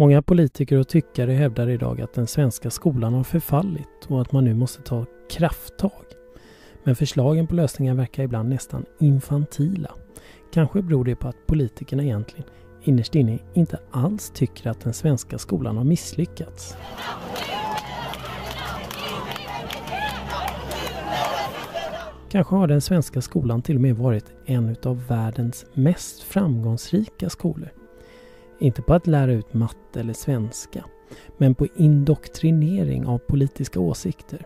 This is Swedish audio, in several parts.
Många politiker och tyckare hävdar idag att den svenska skolan har förfallit och att man nu måste ta krafttag. Men förslagen på lösningar verkar ibland nästan infantila. Kanske beror det på att politikerna egentligen innerst inne inte alls tycker att den svenska skolan har misslyckats. Kanske har den svenska skolan till och med varit en av världens mest framgångsrika skolor. Inte på att lära ut matte eller svenska, men på indoktrinering av politiska åsikter.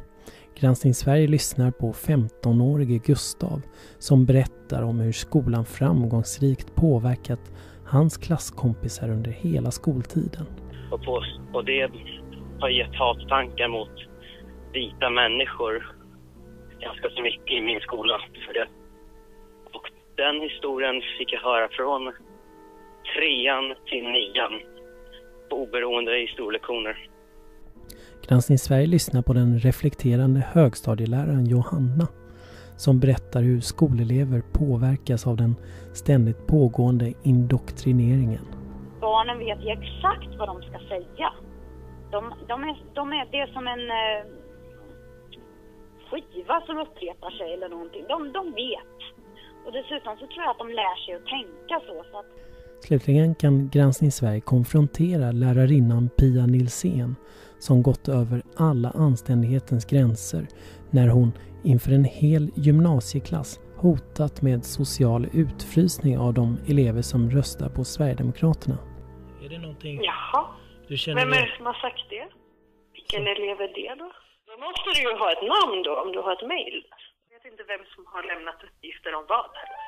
Granskning Sverige lyssnar på 15-årige Gustav som berättar om hur skolan framgångsrikt påverkat hans klasskompisar under hela skoltiden. Och, på, och det har gett hattankar mot vita människor ganska så mycket i min skola för det. Och den historien fick jag höra från trean till nian på oberoende historielektioner. Granskning Sverige lyssnar på den reflekterande högstadieläraren Johanna som berättar hur skolelever påverkas av den ständigt pågående indoktrineringen. Barnen vet ju exakt vad de ska säga. De, de är, de är, det är som en eh, skiva som upprepar sig eller någonting. De, de vet. Och dessutom så tror jag att de lär sig att tänka så. så att... Slutligen kan Granskning Sverige konfrontera lärarinnan Pia Nilsén som gått över alla anständighetens gränser när hon inför en hel gymnasieklass hotat med social utfrysning av de elever som röstar på Sverigedemokraterna. Är det någonting Jaha. du känner Vem är det som har sagt det? Vilken elev är det då? Då måste du ju ha ett namn då, om du har ett mejl. Jag vet inte vem som har lämnat uppgifter om vad heller.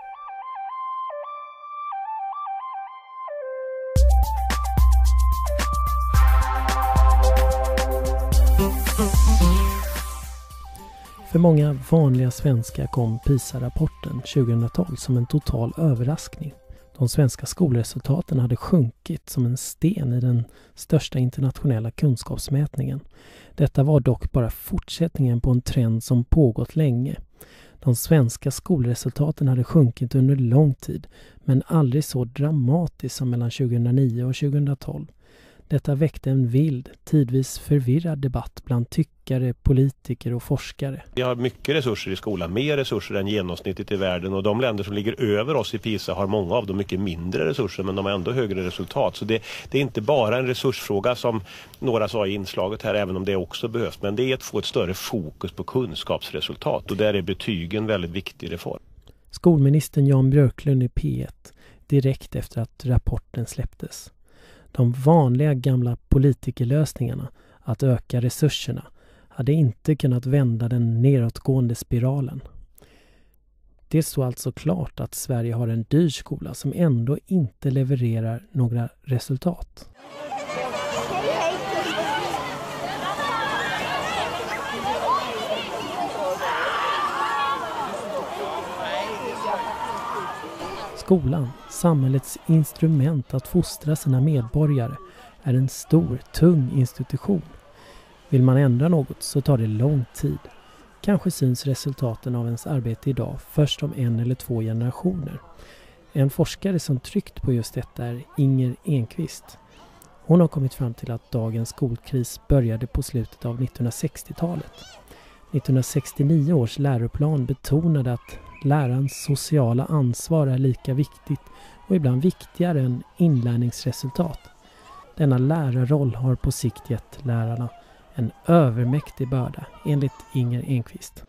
För många vanliga svenskar kom PISA-rapporten 2012 som en total överraskning. De svenska skolresultaten hade sjunkit som en sten i den största internationella kunskapsmätningen. Detta var dock bara fortsättningen på en trend som pågått länge. De svenska skolresultaten hade sjunkit under lång tid, men aldrig så dramatiskt som mellan 2009 och 2012. Detta väckte en vild, tidvis förvirrad debatt bland tyckare, politiker och forskare. Vi har mycket resurser i skolan, mer resurser än genomsnittet i världen och de länder som ligger över oss i PISA har många av dem mycket mindre resurser men de har ändå högre resultat. Så det, det är inte bara en resursfråga som några sa i inslaget här, även om det också behövs, men det är att få ett större fokus på kunskapsresultat och där är betygen väldigt viktig reform. Skolministern Jan Björklund i P1 direkt efter att rapporten släpptes. De vanliga gamla politikerlösningarna, att öka resurserna, hade inte kunnat vända den nedåtgående spiralen. Det står alltså klart att Sverige har en dyr skola som ändå inte levererar några resultat. Skolan, samhällets instrument att fostra sina medborgare, är en stor, tung institution. Vill man ändra något så tar det lång tid. Kanske syns resultaten av ens arbete idag först om en eller två generationer. En forskare som tryckt på just detta är Inger Enqvist. Hon har kommit fram till att dagens skolkris började på slutet av 1960-talet. 1969 års läroplan betonade att lärarens sociala ansvar är lika viktigt och ibland viktigare än inlärningsresultat. Denna lärarroll har på sikt gett lärarna en övermäktig börda, enligt Inger Enqvist.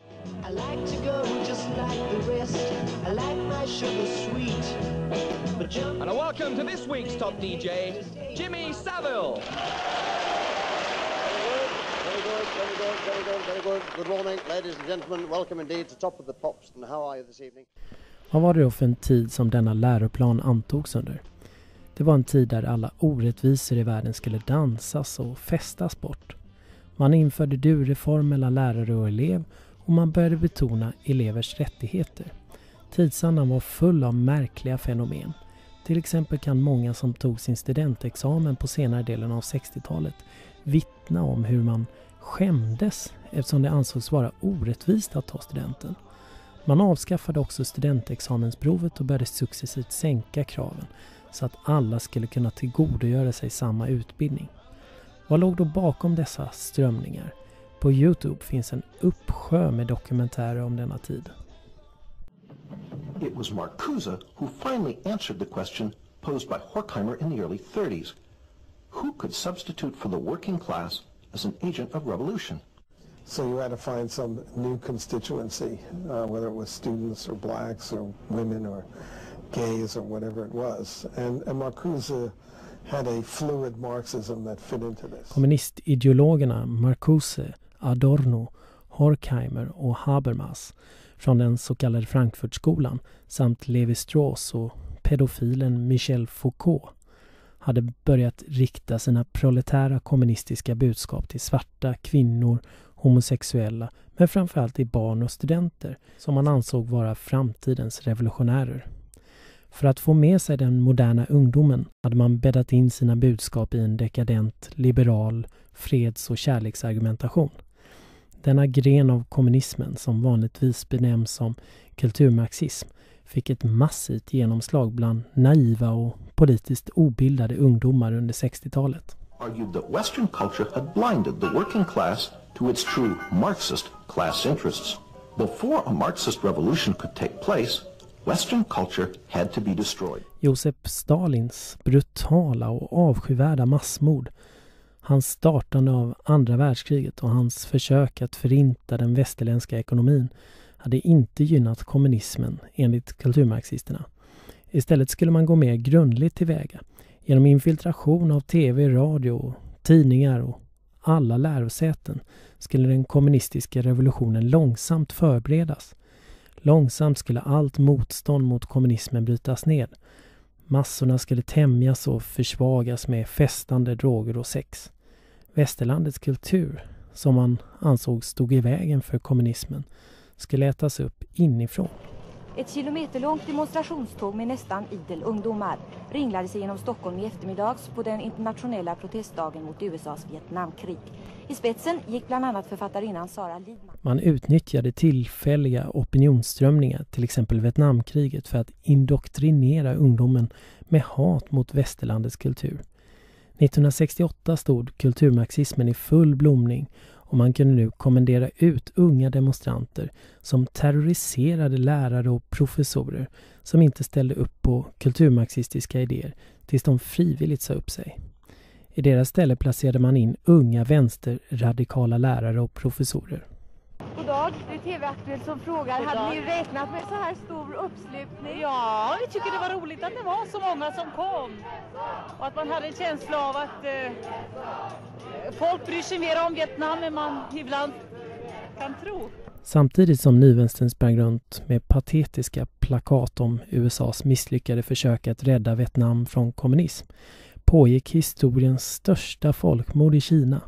And a welcome to this week's top DJ, Jimmy Savile. Good, very good, very good, very good. Good morning, ladies and gentlemen. Welcome indeed to Top of the Pops. And how are you this evening? Vad var det då för en tid som denna läroplan antogs under? Det var en tid där alla orättvisor i världen skulle dansas och festas bort. Man införde du-reform mellan lärare och elev och man började betona elevers rättigheter. Tidsandan var full av märkliga fenomen. Till exempel kan många som tog sin studentexamen på senare delen av 60-talet vittna om hur man skämdes eftersom det ansågs vara orättvist att ta studenten. Man avskaffade också studentexamensprovet och började successivt sänka kraven så att alla skulle kunna tillgodogöra sig samma utbildning. Vad låg då bakom dessa strömningar? På Youtube finns en uppsjö med dokumentärer om denna tid. It was Marcuse who finally answered the question posed by Horkheimer in the early 30s. Who could substitute for the working class as an agent of revolution? So you had to find some new constituency, uh, whether it was students or blacks or women or gays or whatever it was. And, and Marcuse had a fluid Marxism that fit into this. Kommunistideologerna Marcuse, Adorno, Horkheimer och Habermas från den så kallade Frankfurtskolan samt Levi Strauss och pedofilen Michel Foucault hade börjat rikta sina proletära kommunistiska budskap till svarta, kvinnor, homosexuella men framförallt till barn och studenter som man ansåg vara framtidens revolutionärer. För att få med sig den moderna ungdomen hade man bäddat in sina budskap i en dekadent, liberal, freds och kärleksargumentation. Denna gren av kommunismen, som vanligtvis benämns som kulturmarxism, fick ett massivt genomslag bland naiva och politiskt obildade ungdomar under 60-talet. Argued that Western culture had blinded the working class to its true Marxist class interests. Before a Marxist revolution could take place, Western culture had to be destroyed. Josef Stalins brutala och avskyvärda massmord, hans startande av andra världskriget och hans försök att förinta den västerländska ekonomin hade inte gynnat kommunismen enligt kulturmarxisterna. Istället skulle man gå mer grundligt tillväga genom infiltration av tv, radio, tidningar och alla lärosäten skulle den kommunistiska revolutionen långsamt förberedas. Långsamt skulle allt motstånd mot kommunismen brytas ned. Massorna skulle tämjas och försvagas med festande, droger och sex. Västerlandets kultur, som man ansåg stod i vägen för kommunismen, skulle ätas upp inifrån. Ett kilometerlångt demonstrationståg med nästan idel ungdomar ringlade sig genom Stockholm i eftermiddags på den internationella protestdagen mot USAs Vietnamkrig. I spetsen gick bland annat författarinnan Sara Lidman. Man utnyttjade tillfälliga opinionsströmningar, till exempel Vietnamkriget, för att indoktrinera ungdomen med hat mot västerlandets kultur. 1968 stod kulturmarxismen i full blomning och man kunde nu kommendera ut unga demonstranter som terroriserade lärare och professorer som inte ställde upp på kulturmarxistiska idéer tills de frivilligt sa upp sig. I deras ställe placerade man in unga vänsterradikala lärare och professorer. God dag, det är TV-aktuellt som frågar. Hade ni räknat med så här stor uppslutning? Ja, vi tycker det var roligt att det var så många som kom. Och att man hade en känsla av att eh, folk bryr sig mer om Vietnam än man ibland kan tro. Samtidigt som nyvänstern sprang runt med patetiska plakat om USAs misslyckade försök att rädda Vietnam från kommunism pågick historiens största folkmord i Kina.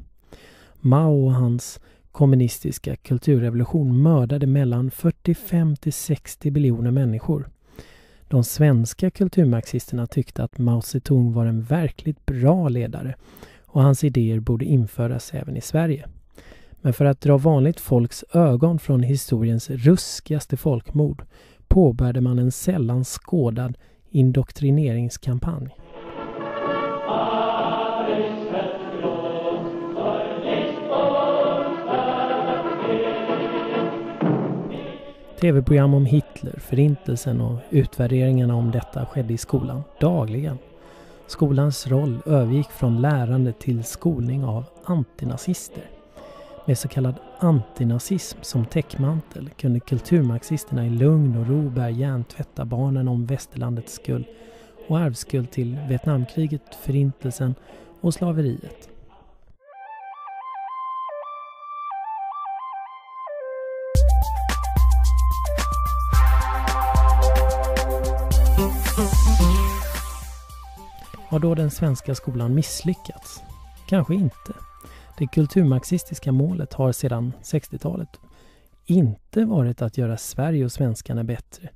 Mao och hans kommunistiska kulturrevolution mördade mellan 45 till 60 miljoner människor. De svenska kulturmarxisterna tyckte att Mao Zedong var en verkligt bra ledare och hans idéer borde införas även i Sverige. Men för att dra vanligt folks ögon från historiens ruskigaste folkmord påbörjade man en sällan skådad indoktrineringskampanj. Tv-program om Hitler, Förintelsen och utvärderingarna om detta skedde i skolan dagligen. Skolans roll övergick från lärande till skolning av antinazister. Med så kallad antinazism som täckmantel kunde kulturmarxisterna i lugn och ro börja hjärntvätta barnen om västerlandets skuld och arvsskuld till Vietnamkriget, Förintelsen och slaveriet. Har då den svenska skolan misslyckats? Kanske inte. Det kulturmarxistiska målet har sedan 60-talet inte varit att göra Sverige och svenskarna bättre,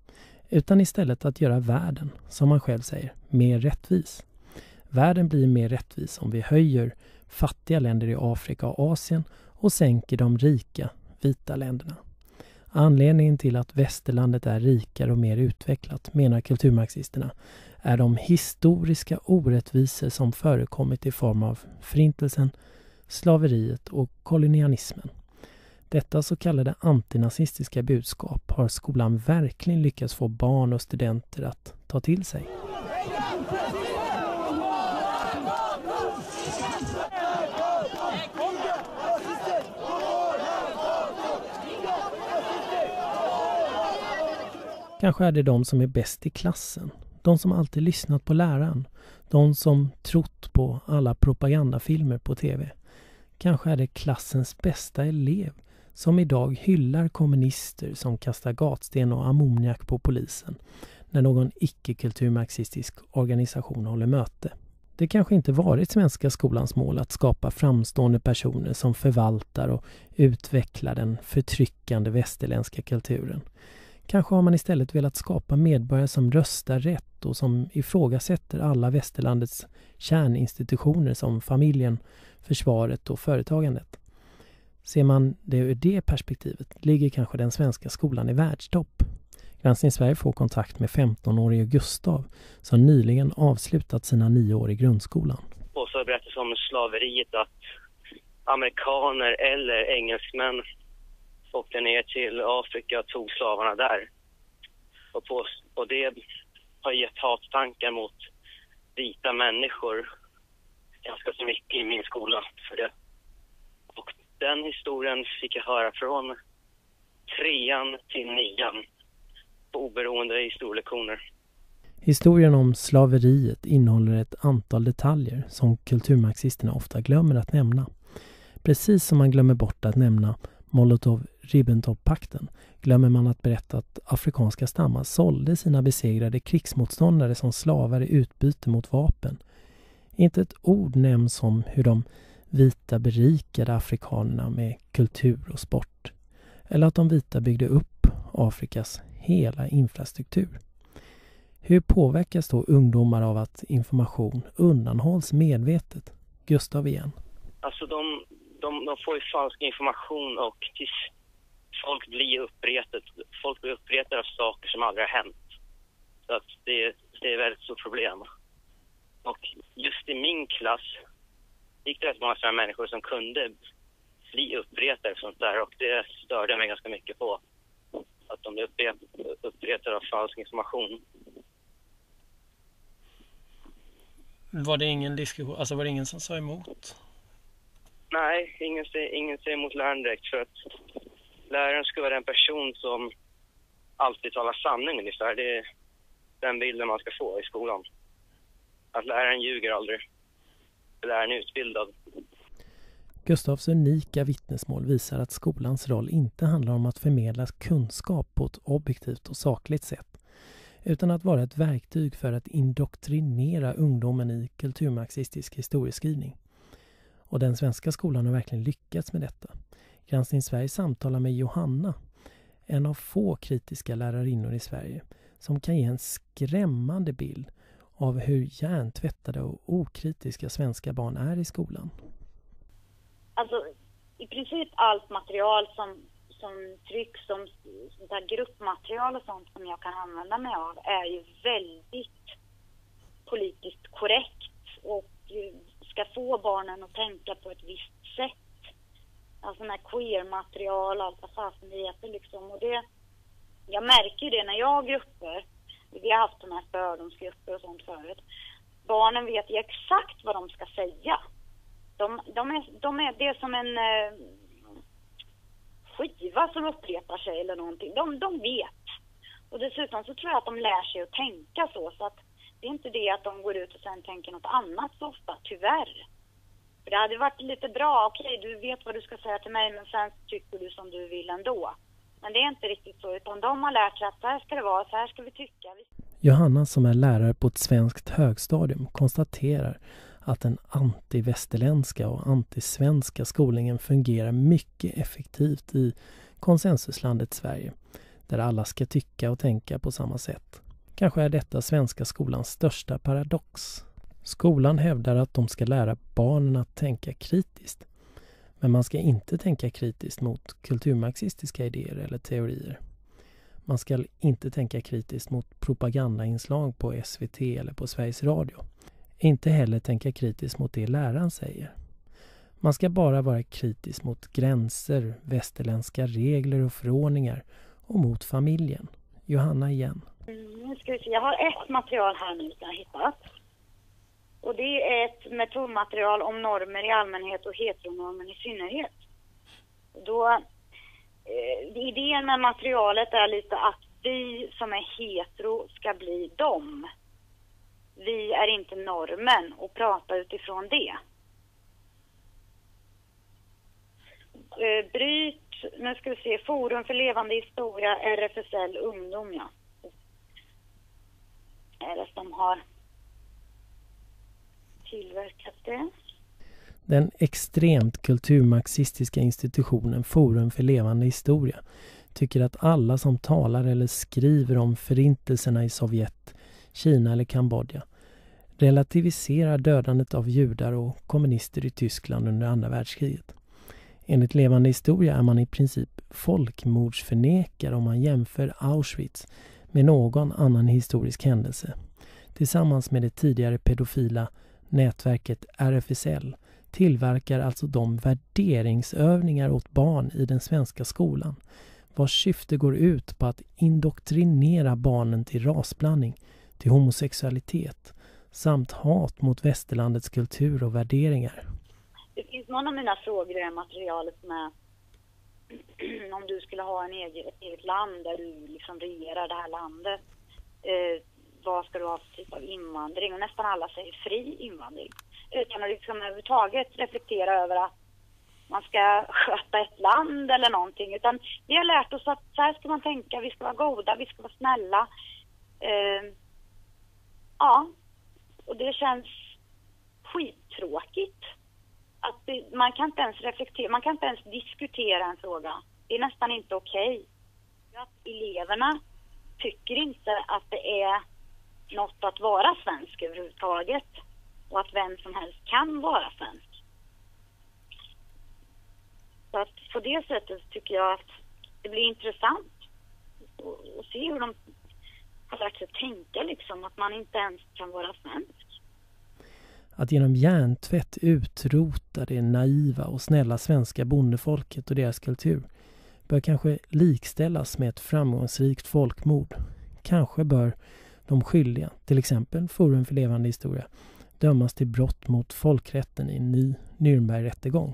utan istället att göra världen, som man själv säger, mer rättvis. Världen blir mer rättvis om vi höjer fattiga länder i Afrika och Asien och sänker de rika, vita länderna. Anledningen till att västerlandet är rikare och mer utvecklat, menar kulturmarxisterna, är de historiska orättvisor som förekommit i form av Förintelsen, slaveriet och kolonialismen. Detta så kallade antinazistiska budskap har skolan verkligen lyckats få barn och studenter att ta till sig. Kanske är det de som är bäst i klassen. De som alltid lyssnat på läraren. De som trott på alla propagandafilmer på TV. Kanske är det klassens bästa elev som idag hyllar kommunister som kastar gatsten och ammoniak på polisen när någon icke-kulturmarxistisk organisation håller möte. Det kanske inte varit svenska skolans mål att skapa framstående personer som förvaltar och utvecklar den förtryckande västerländska kulturen. Kanske har man istället velat skapa medborgare som röstar rätt och som ifrågasätter alla västerlandets kärninstitutioner som familjen, försvaret och företagandet. Ser man det ur det perspektivet ligger kanske den svenska skolan i världstopp. Granskning Sverige får kontakt med 15-årige Gustav som nyligen avslutat sina nio år i grundskolan. Och så berättas om slaveriet att amerikaner eller engelsmän åkte ner till Afrika och tog slavarna där. Och, på, och det har gett hattankar mot vita människor ganska så mycket i min skola för det. Och den historien fick jag höra från trean till nian på oberoende historielektioner. Historien om slaveriet innehåller ett antal detaljer som kulturmarxisterna ofta glömmer att nämna. Precis som man glömmer bort att nämna Molotov Ribbentrop-pakten glömmer man att berätta att afrikanska stammar sålde sina besegrade krigsmotståndare som slavar i utbyte mot vapen. Inte ett ord nämns om hur de vita berikade afrikanerna med kultur och sport. Eller att de vita byggde upp Afrikas hela infrastruktur. Hur påverkas då ungdomar av att information undanhålls medvetet? Gustav igen. Alltså de, de, de får ju falsk information och till folk blir uppretade. Folk blir uppretade av saker som aldrig har hänt. Så att det, det är ett väldigt stort problem. Och just i min klass gick det rätt många sådana människor som kunde bli uppretade och sånt där och det störde mig ganska mycket på. Att de blev uppretade av falsk information. Var det ingen diskussion, alltså var det ingen som sa emot? Nej, ingen ingen säger emot läraren direkt för att läraren ska vara den person som alltid talar sanning ungefär. Det är den bilden man ska få i skolan. Att läraren ljuger aldrig. Läraren är utbildad. Gustavs unika vittnesmål visar att skolans roll inte handlar om att förmedla kunskap på ett objektivt och sakligt sätt utan att vara ett verktyg för att indoktrinera ungdomen i kulturmarxistisk historieskrivning. Och den svenska skolan har verkligen lyckats med detta. Granskning Sverige samtalar med Johanna, en av få kritiska lärarinnor i Sverige, som kan ge en skrämmande bild av hur hjärntvättade och okritiska svenska barn är i skolan. Alltså, i princip allt material som, som trycks som sånt här gruppmaterial och sånt som jag kan använda mig av är ju väldigt politiskt korrekt och ska få barnen att tänka på ett visst sätt. Alltså med queer-material, allt vad fasen det heter liksom. Och det, jag märker ju det när jag har grupper, vi har haft de här fördomsgrupper och sånt förut. Barnen vet ju exakt vad de ska säga. De, de är, de är, det är som en eh, skiva som upprepar sig eller någonting. De, de vet. Och dessutom så tror jag att de lär sig att tänka så, så att det är inte det att de går ut och sen tänker något annat så ofta, tyvärr. För det hade varit lite bra, okej okay, du vet vad du ska säga till mig men sen tycker du som du vill ändå. Men det är inte riktigt så, utan de har lärt sig att så här ska det vara, så här ska vi tycka. Johanna som är lärare på ett svenskt högstadium konstaterar att den antivästerländska och antisvenska skolningen fungerar mycket effektivt i konsensuslandet Sverige, där alla ska tycka och tänka på samma sätt. Kanske är detta svenska skolans största paradox. Skolan hävdar att de ska lära barnen att tänka kritiskt. Men man ska inte tänka kritiskt mot kulturmarxistiska idéer eller teorier. Man ska inte tänka kritiskt mot propagandainslag på SVT eller på Sveriges Radio. Inte heller tänka kritiskt mot det läraren säger. Man ska bara vara kritisk mot gränser, västerländska regler och förordningar och mot familjen. Johanna igen. Mm, nu ska vi se. Jag har ett material här nu som jag har hittat. Och det är ett metodmaterial om normer i allmänhet och heteronormen i synnerhet. Då, eh, idén med materialet är lite att vi som är hetero ska bli dem. Vi är inte normen och prata utifrån det. Eh, bryt, nu ska vi se, Forum för levande historia, RFSL Ungdom ja. Eller som har tillverkat det. Den extremt kulturmarxistiska institutionen Forum för levande historia tycker att alla som talar eller skriver om förintelserna i Sovjet, Kina eller Kambodja relativiserar dödandet av judar och kommunister i Tyskland under andra världskriget. Enligt Levande historia är man i princip folkmordsförnekare om man jämför Auschwitz med någon annan historisk händelse. Tillsammans med det tidigare pedofila nätverket RFSL tillverkar alltså de värderingsövningar åt barn i den svenska skolan vars syfte går ut på att indoktrinera barnen till rasblandning, till homosexualitet samt hat mot västerlandets kultur och värderingar. Det finns någon av mina frågor i det här materialet med om du skulle ha en egen, ett eget land där du liksom regerar det här landet. Eh, vad ska du ha för typ av invandring? Och nästan alla säger fri invandring. Utan att liksom överhuvudtaget reflektera över att man ska sköta ett land eller någonting. Utan vi har lärt oss att så här ska man tänka, vi ska vara goda, vi ska vara snälla. Eh, ja, och det känns skittråkigt. Att det, man kan inte ens reflektera, man kan inte ens diskutera en fråga. Det är nästan inte okej. Okay. Att eleverna tycker inte att det är något att vara svensk överhuvudtaget. Och att vem som helst kan vara svensk. Så att på det sättet tycker jag att det blir intressant att se hur de har lärt sig tänka liksom, att man inte ens kan vara svensk. Att genom hjärntvätt utrota det naiva och snälla svenska bondefolket och deras kultur bör kanske likställas med ett framgångsrikt folkmord. Kanske bör de skyldiga, till exempel Forum för levande historia, dömas till brott mot folkrätten i en ny Nürnbergrättegång.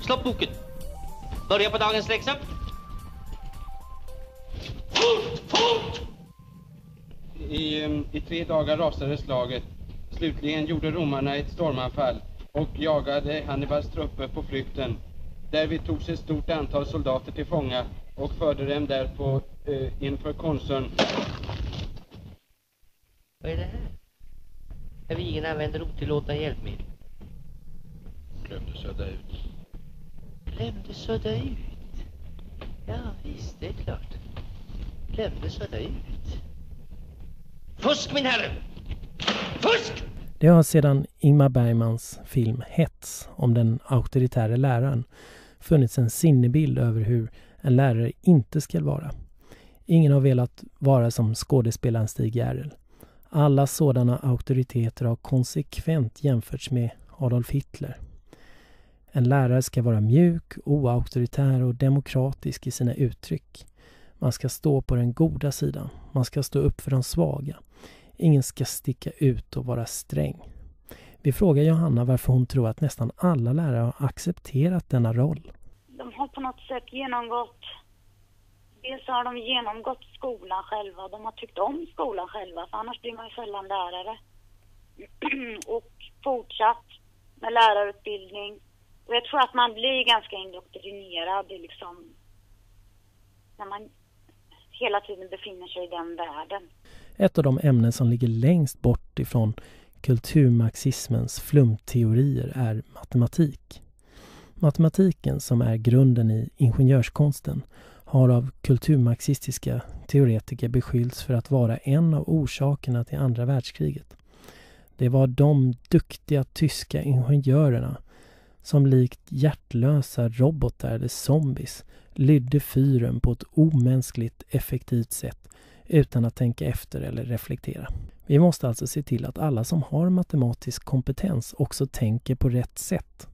Stopp boken! Börja på dagens läxa. I, I tre dagar rasade slaget. Slutligen gjorde romarna ett stormanfall och jagade Hannibals trupper på flykten. Därvid togs ett stort antal soldater till fånga och förde dem därpå eh, inför konsuln. Vad är det här? Vi använder otillåtna hjälpmedel. Glömde sudda ut. Glömde sudda ut? Ja, visst, det är klart. Glömde sudda ut. Fusk, min herre! Fusk! Det har sedan Ingmar Bergmans film Hets om den auktoritära läraren funnits en sinnebild över hur en lärare inte ska vara. Ingen har velat vara som skådespelaren Stig Järrel. Alla sådana auktoriteter har konsekvent jämförts med Adolf Hitler. En lärare ska vara mjuk, oauktoritär och demokratisk i sina uttryck. Man ska stå på den goda sidan. Man ska stå upp för de svaga. Ingen ska sticka ut och vara sträng. Vi frågar Johanna varför hon tror att nästan alla lärare har accepterat denna roll. De har på något sätt genomgått... Dels har de genomgått skolan själva. De har tyckt om skolan själva, för annars blir man ju sällan lärare. och fortsatt med lärarutbildning. Och jag tror att man blir ganska indoktrinerad liksom, när man hela tiden befinner sig i den världen. Ett av de ämnen som ligger längst bort ifrån kulturmarxismens flumteorier är matematik. Matematiken, som är grunden i ingenjörskonsten, har av kulturmarxistiska teoretiker beskyllts för att vara en av orsakerna till andra världskriget. Det var de duktiga tyska ingenjörerna som likt hjärtlösa robotar eller zombies lydde fyren på ett omänskligt effektivt sätt utan att tänka efter eller reflektera. Vi måste alltså se till att alla som har matematisk kompetens också tänker på rätt sätt.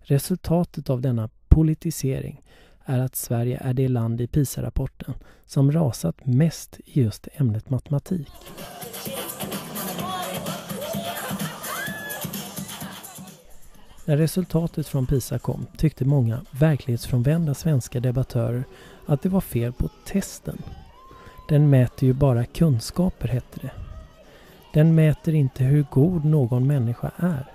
Resultatet av denna politisering är att Sverige är det land i PISA-rapporten som rasat mest i just ämnet matematik. När resultatet från PISA kom tyckte många verklighetsfrånvända svenska debattörer att det var fel på testen. Den mäter ju bara kunskaper, hette det. Den mäter inte hur god någon människa är.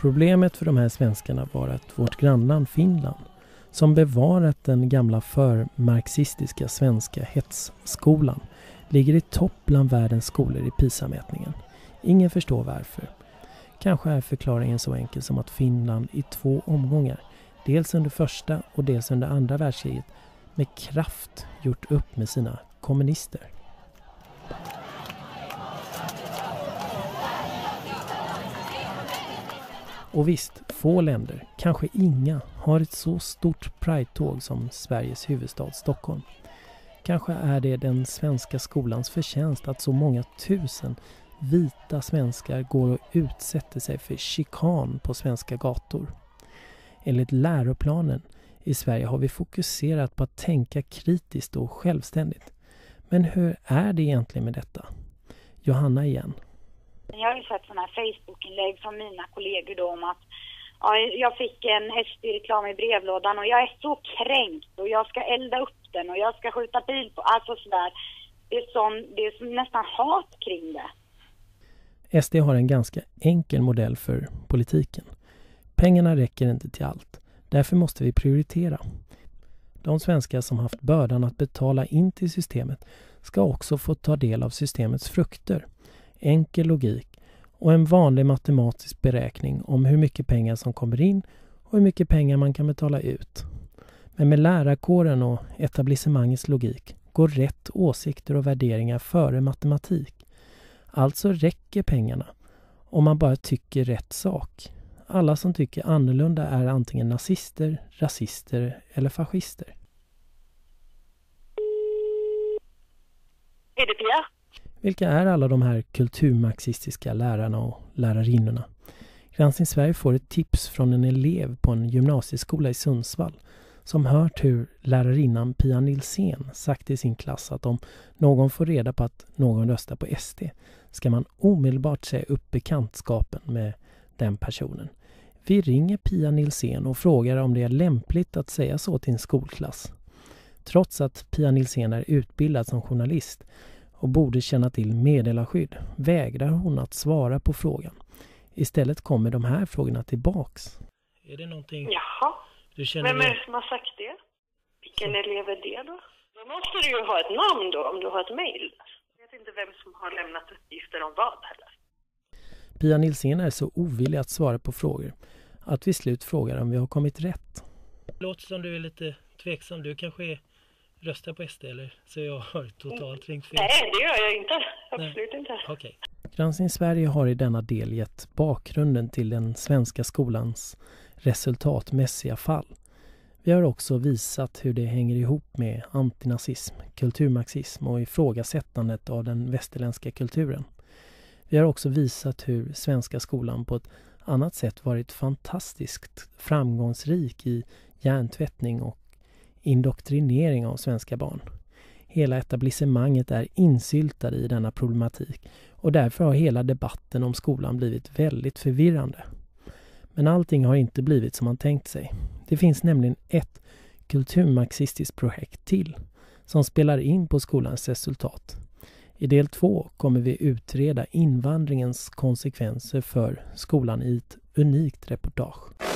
Problemet för de här svenskarna var att vårt grannland Finland, som bevarat den gamla förmarxistiska svenska hetsskolan, ligger i topp bland världens skolor i PISA-mätningen. Ingen förstår varför. Kanske är förklaringen så enkel som att Finland i två omgångar, dels under första och dels under andra världskriget, med kraft gjort upp med sina kommunister. Och visst, få länder, kanske inga, har ett så stort Pride-tåg som Sveriges huvudstad Stockholm. Kanske är det den svenska skolans förtjänst att så många tusen vita svenskar går och utsätter sig för chikan på svenska gator. Enligt läroplanen i Sverige har vi fokuserat på att tänka kritiskt och självständigt. Men hur är det egentligen med detta? Johanna igen. Jag har ju sett sådana här Facebook-inlägg från mina kollegor då om att ja, jag fick en SD-reklam i brevlådan och jag är så kränkt och jag ska elda upp den och jag ska skjuta bil på, alltså sådär. Det är, sån, det är nästan hat kring det. SD har en ganska enkel modell för politiken. Pengarna räcker inte till allt. Därför måste vi prioritera. De svenskar som haft bördan att betala in till systemet ska också få ta del av systemets frukter. Enkel logik och en vanlig matematisk beräkning om hur mycket pengar som kommer in och hur mycket pengar man kan betala ut. Men med lärarkåren och etablissemangets logik går rätt åsikter och värderingar före matematik. Alltså räcker pengarna om man bara tycker rätt sak. Alla som tycker annorlunda är antingen nazister, rasister eller fascister. Är det Pia? Vilka är alla de här kulturmarxistiska lärarna och lärarinnorna? Granskning Sverige får ett tips från en elev på en gymnasieskola i Sundsvall som hört hur lärarinnan Pia Nilsén sagt i sin klass att om någon får reda på att någon röstar på SD ska man omedelbart säga upp bekantskapen med den personen. Vi ringer Pia Nilsén och frågar om det är lämpligt att säga så till en skolklass. Trots att Pia Nilsén är utbildad som journalist och borde känna till meddelarskydd vägrar hon att svara på frågan. Istället kommer de här frågorna tillbaks. Är det någonting Jaha. du känner Vem är det som har sagt det? Vilken elev är det då? Då måste du ju ha ett namn då, om du har ett mejl. Jag vet inte vem som har lämnat uppgifter om vad heller. Pia Nilsén är så ovillig att svara på frågor att vi slut frågar om vi har kommit rätt. Det låter som du är lite tveksam. Du kanske är, röstar på SD eller så jag har totalt ringt fel? Nej, det gör jag inte. Absolut inte. Okej. Granskning Sverige har i denna del gett bakgrunden till den svenska skolans resultatmässiga fall. Vi har också visat hur det hänger ihop med antinazism, kulturmarxism och ifrågasättandet av den västerländska kulturen. Vi har också visat hur svenska skolan på ett annat sätt varit fantastiskt framgångsrik i hjärntvättning och indoktrinering av svenska barn. Hela etablissemanget är insyltade i denna problematik och därför har hela debatten om skolan blivit väldigt förvirrande. Men allting har inte blivit som man tänkt sig. Det finns nämligen ett kulturmarxistiskt projekt till som spelar in på skolans resultat. I del två kommer vi utreda invandringens konsekvenser för skolan i ett unikt reportage.